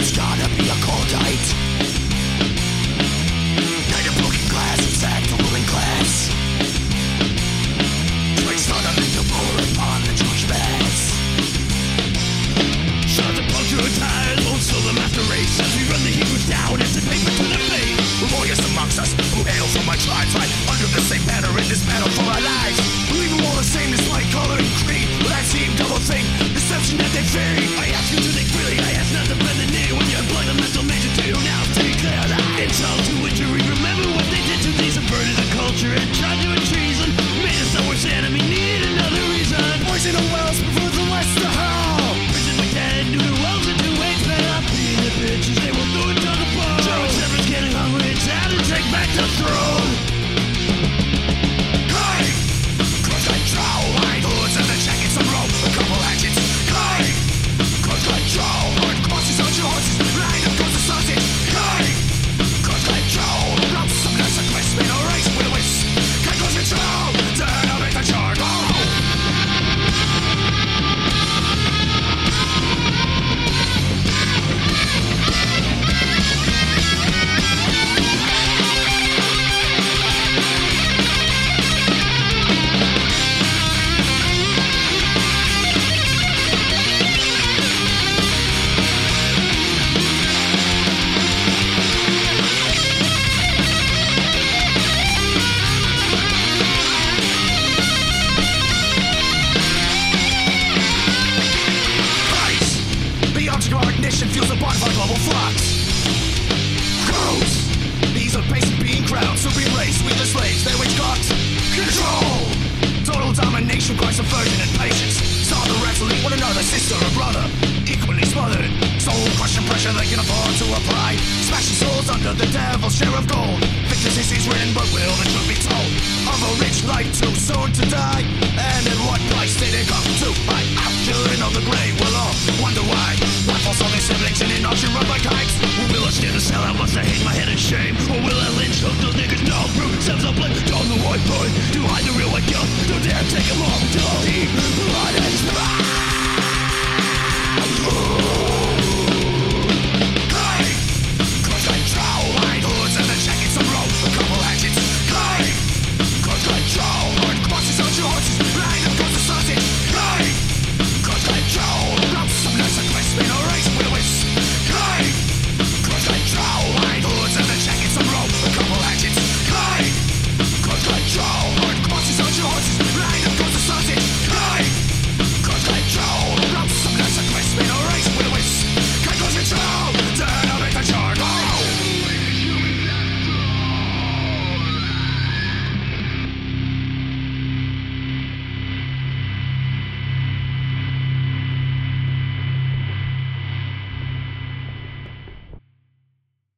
It's gotta be a cold night. Night of broken glass, upon the punctured tires won't slow them after race. As we run the down, pavement to the. Warriors amongst us who hail shall do injury. condition fuels the part of our flux. Crows! These are basic being crowds who so be raised with the slaves they wage got control! Total domination cries of virgin and patience. Start the wrestling one another, sister or brother, equally smothered. Soul crushing pressure they can afford to apply. Smashing souls under the devil's share of gold. Victor's history's written, but will the truth be told? Of a rich life too soon to die. on my kikes? Or will I stand and sell out must I hang my head in shame? Or will I lynch hook those niggas? No, proof, themselves a blame. Don't the right point to hide the real white guilt. Don't dare take a long time.